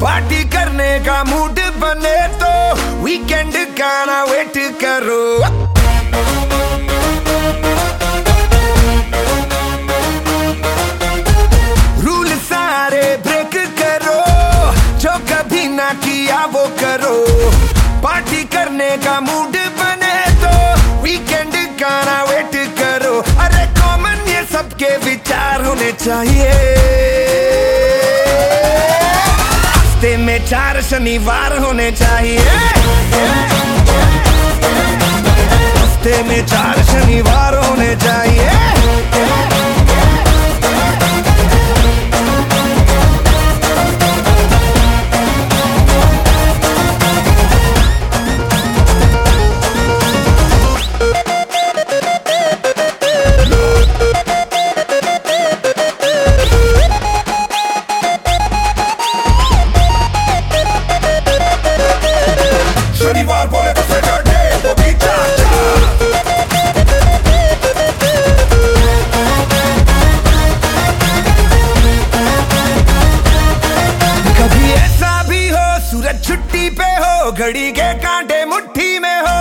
Party करने का mood बने तो वीकेंड का ना वेट करो। रूल सारे ब्रेक करो, जो कभी ना किया वो करो। पार्टी करने का मूड बने तो वीकेंड वेट करो। अरे कॉमन ये सबके विचार होने चाहिए। हफ़्ते में चार शनिवार होने चाहिए। हफ़्ते में चार शनिवार होने चाहिए। पे हो, घड़ी के कांटे मुट्ठी में हो।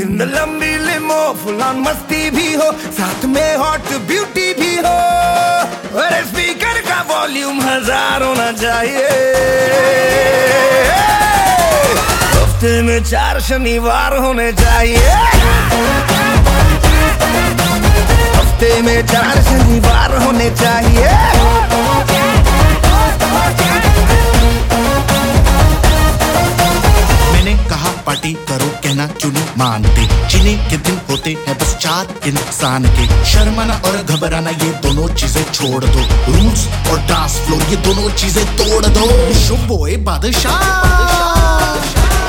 इन लंबी लिमो, फुलान मस्ती भी हो, साथ में हॉट ब्यूटी भी हो। अरे स्पीकर का वॉल्यूम हज़ार होना चाहिए हफ़्ते में चार शनिवार होने चाहिए हफ़्ते में चार शनिवार होने चाहिए मानते। जिन्हें के दिन होते हैं बस चार इंसान के। शर्माना और घबराना ये दोनों चीज़ें छोड़ दो। रूल्स और डांस फ्लोर ये दोनों चीज़ें तोड़ दो। शुभोए बादशाह।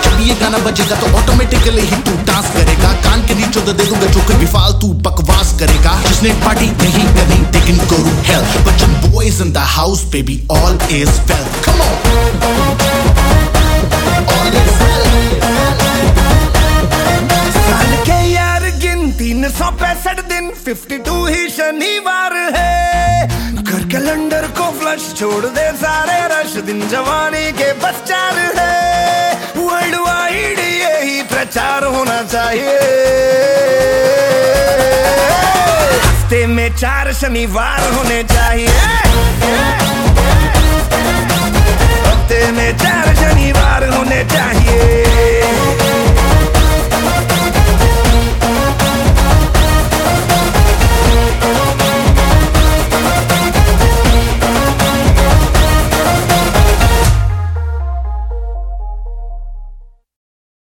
जब ये गाना बजेगा तो ऑटोमेटिकली ही तू डांस करेगा। कान के नीचे दे दूँगा जो कभी फालतू बकवास करेगा। जिसने पार्टी नहीं करनी they can go to hell but your boys in the house, baby, all is ही शनिवार है। घर कैलेंडर को फ्लश छोड़ दे सारे रश दिन जवानी के बस चार है। वर्ल्ड वाइड यही प्रचार होने चाहिए। हफ़्ते में चार शनिवार होने चाहिए।